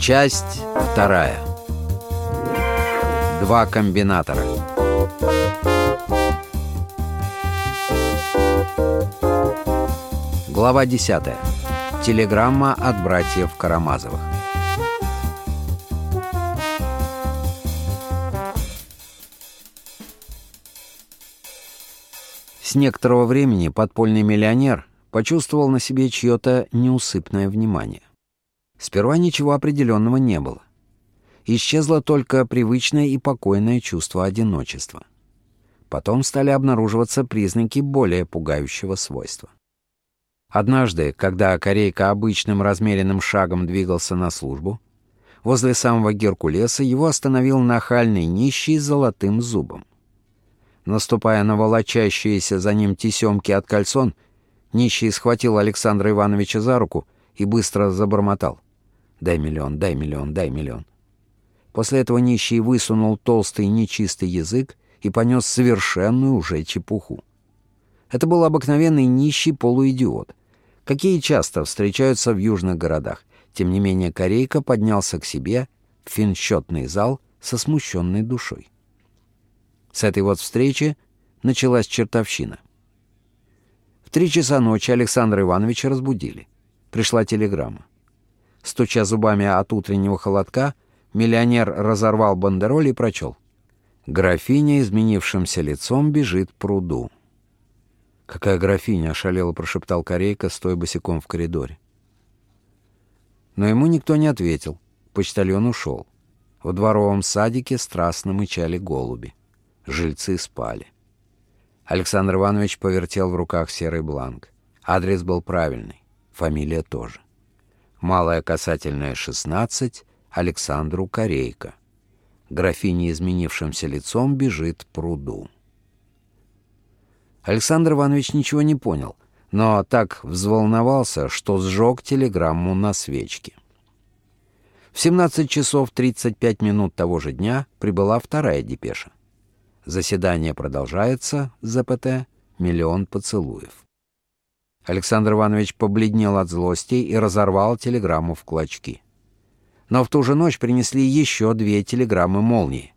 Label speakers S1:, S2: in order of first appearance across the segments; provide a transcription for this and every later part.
S1: Часть вторая. Два комбинатора. Глава 10. Телеграмма от братьев Карамазовых. С некоторого времени подпольный миллионер почувствовал на себе чье-то неусыпное внимание. Сперва ничего определенного не было. Исчезло только привычное и покойное чувство одиночества. Потом стали обнаруживаться признаки более пугающего свойства. Однажды, когда Корейка обычным размеренным шагом двигался на службу, возле самого Геркулеса его остановил нахальный нищий с золотым зубом. Наступая на волочащиеся за ним тесемки от кольцон, нищий схватил Александра Ивановича за руку и быстро забормотал. «Дай миллион, дай миллион, дай миллион». После этого нищий высунул толстый нечистый язык и понес совершенную уже чепуху. Это был обыкновенный нищий полуидиот, какие часто встречаются в южных городах. Тем не менее, Корейка поднялся к себе в финсчетный зал со смущенной душой. С этой вот встречи началась чертовщина. В три часа ночи Александра Ивановича разбудили. Пришла телеграмма. Стуча зубами от утреннего холодка, миллионер разорвал бандероль и прочел. «Графиня, изменившимся лицом, бежит к пруду». «Какая графиня?» — ошалело прошептал Корейка, стоя босиком в коридоре. Но ему никто не ответил. Почтальон ушел. В дворовом садике страстно мычали голуби. Жильцы спали. Александр Иванович повертел в руках серый бланк. Адрес был правильный, фамилия тоже. Малая касательная 16, Александру Корейка. Графиня изменившимся лицом бежит пруду. Александр Иванович ничего не понял, но так взволновался, что сжег телеграмму на свечке. В 17 часов 35 минут того же дня прибыла вторая депеша. Заседание продолжается, ЗПТ, миллион поцелуев. Александр Иванович побледнел от злости и разорвал телеграмму в клочки. Но в ту же ночь принесли еще две телеграммы молнии.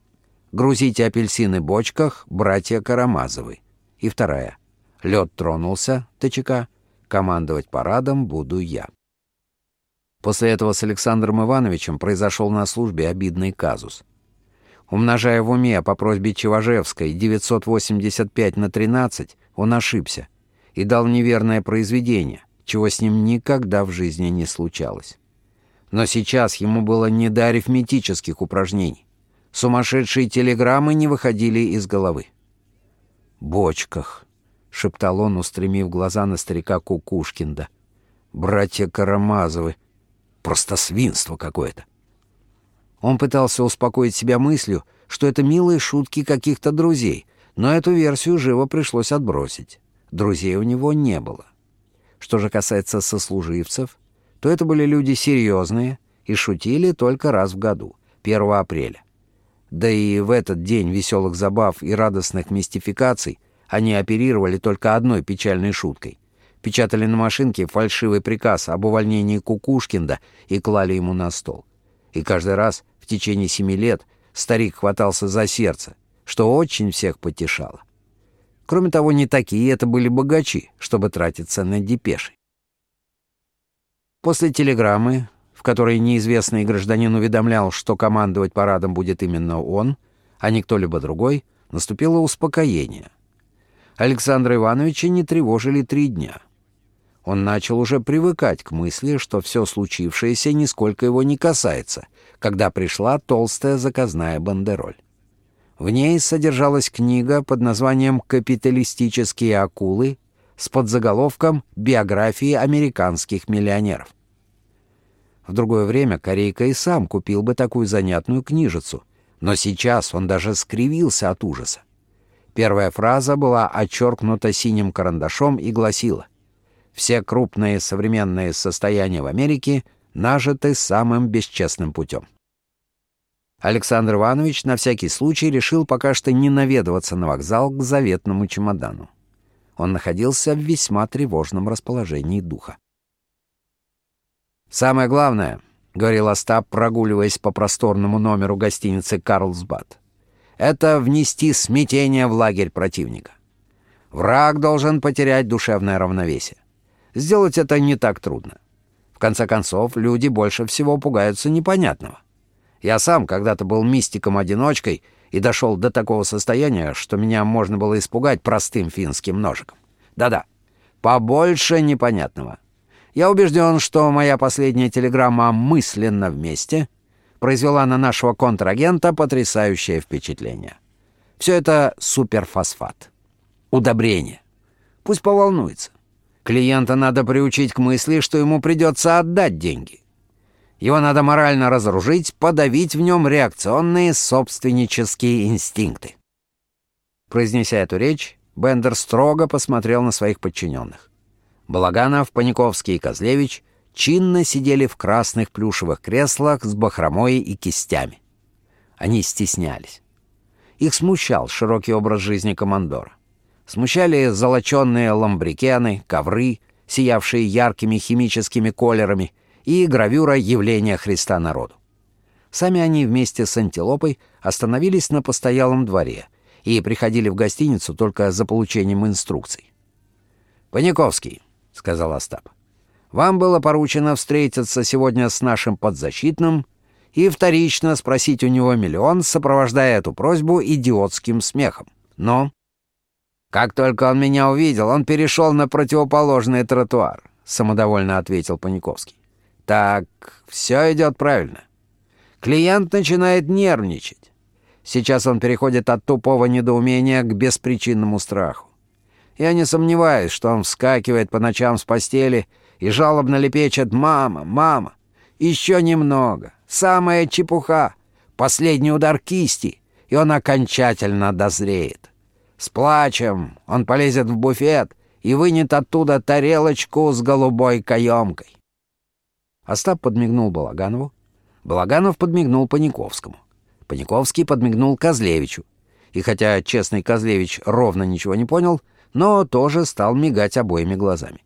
S1: «Грузите апельсины в бочках, братья Карамазовы» и вторая. Лед тронулся, ТЧК. Командовать парадом буду я. После этого с Александром Ивановичем произошел на службе обидный казус. Умножая в уме по просьбе Чеважевской 985 на 13, он ошибся и дал неверное произведение, чего с ним никогда в жизни не случалось. Но сейчас ему было не до арифметических упражнений. Сумасшедшие телеграммы не выходили из головы бочках», — шептал он, устремив глаза на старика Кукушкинда. «Братья Карамазовы. Просто свинство какое-то». Он пытался успокоить себя мыслью, что это милые шутки каких-то друзей, но эту версию живо пришлось отбросить. Друзей у него не было. Что же касается сослуживцев, то это были люди серьезные и шутили только раз в году, 1 апреля. Да и в этот день веселых забав и радостных мистификаций они оперировали только одной печальной шуткой. Печатали на машинке фальшивый приказ об увольнении Кукушкинда и клали ему на стол. И каждый раз в течение семи лет старик хватался за сердце, что очень всех потешало. Кроме того, не такие это были богачи, чтобы тратиться на депеши. После телеграммы в которой неизвестный гражданин уведомлял, что командовать парадом будет именно он, а не кто-либо другой, наступило успокоение. Александра Ивановича не тревожили три дня. Он начал уже привыкать к мысли, что все случившееся нисколько его не касается, когда пришла толстая заказная бандероль. В ней содержалась книга под названием «Капиталистические акулы» с подзаголовком «Биографии американских миллионеров». В другое время Корейка и сам купил бы такую занятную книжицу, но сейчас он даже скривился от ужаса. Первая фраза была отчеркнута синим карандашом и гласила «Все крупные современные состояния в Америке нажиты самым бесчестным путем». Александр Иванович на всякий случай решил пока что не наведываться на вокзал к заветному чемодану. Он находился в весьма тревожном расположении духа. «Самое главное», — говорил Остап, прогуливаясь по просторному номеру гостиницы «Карлсбад», — «это внести смятение в лагерь противника. Враг должен потерять душевное равновесие. Сделать это не так трудно. В конце концов, люди больше всего пугаются непонятного. Я сам когда-то был мистиком-одиночкой и дошел до такого состояния, что меня можно было испугать простым финским ножиком. Да-да, побольше непонятного. Я убежден, что моя последняя телеграмма «мысленно вместе» произвела на нашего контрагента потрясающее впечатление. Все это суперфосфат. Удобрение. Пусть поволнуется. Клиента надо приучить к мысли, что ему придется отдать деньги. Его надо морально разоружить, подавить в нем реакционные собственнические инстинкты. Произнеся эту речь, Бендер строго посмотрел на своих подчиненных. Балаганов, Паниковский и Козлевич чинно сидели в красных плюшевых креслах с бахромой и кистями. Они стеснялись. Их смущал широкий образ жизни командора. Смущали золоченные ламбрикены, ковры, сиявшие яркими химическими колерами, и гравюра явления Христа народу. Сами они вместе с антилопой остановились на постоялом дворе и приходили в гостиницу только за получением инструкций. «Паниковский», — сказал Остап, — «вам было поручено встретиться сегодня с нашим подзащитным и вторично спросить у него миллион, сопровождая эту просьбу идиотским смехом. Но...» «Как только он меня увидел, он перешел на противоположный тротуар», — самодовольно ответил Паниковский. Так, все идет правильно. Клиент начинает нервничать. Сейчас он переходит от тупого недоумения к беспричинному страху. Я не сомневаюсь, что он вскакивает по ночам с постели и жалобно лепечет «Мама, мама!» Еще немного. Самая чепуха. Последний удар кисти, и он окончательно дозреет. С плачем он полезет в буфет и вынет оттуда тарелочку с голубой каемкой. Остап подмигнул Балаганову. Балаганов подмигнул Паниковскому. Паниковский подмигнул Козлевичу. И хотя честный Козлевич ровно ничего не понял, но тоже стал мигать обоими глазами.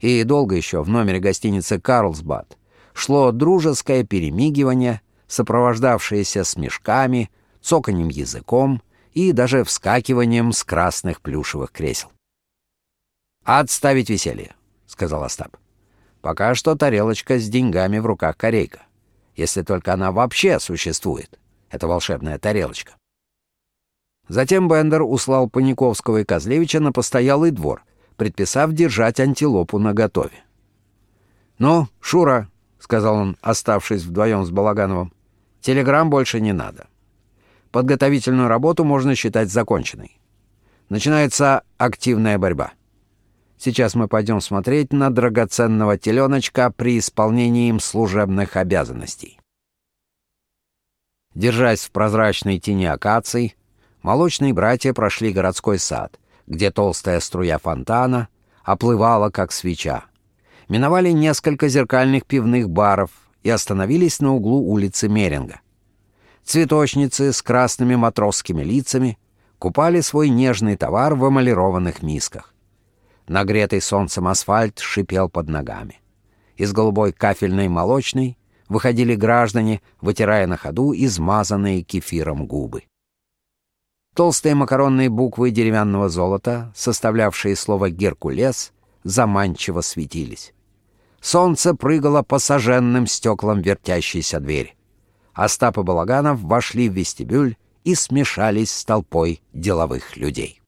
S1: И долго еще в номере гостиницы «Карлсбад» шло дружеское перемигивание, сопровождавшееся смешками, цоканьем языком и даже вскакиванием с красных плюшевых кресел. «Отставить веселье», — сказал Остап. Пока что тарелочка с деньгами в руках корейка. Если только она вообще существует. Это волшебная тарелочка. Затем Бендер услал Паниковского и Козлевича на постоялый двор, предписав держать антилопу наготове. «Ну, Шура», — сказал он, оставшись вдвоем с Балагановым, — «телеграмм больше не надо. Подготовительную работу можно считать законченной. Начинается активная борьба». Сейчас мы пойдем смотреть на драгоценного теленочка при исполнении им служебных обязанностей. Держась в прозрачной тени акаций, молочные братья прошли городской сад, где толстая струя фонтана оплывала, как свеча. Миновали несколько зеркальных пивных баров и остановились на углу улицы Меринга. Цветочницы с красными матросскими лицами купали свой нежный товар в эмалированных мисках. Нагретый солнцем асфальт шипел под ногами. Из голубой кафельной молочной выходили граждане, вытирая на ходу измазанные кефиром губы. Толстые макаронные буквы деревянного золота, составлявшие слово «Геркулес», заманчиво светились. Солнце прыгало по соженным стеклам вертящейся двери. Остап и Балаганов вошли в вестибюль и смешались с толпой деловых людей.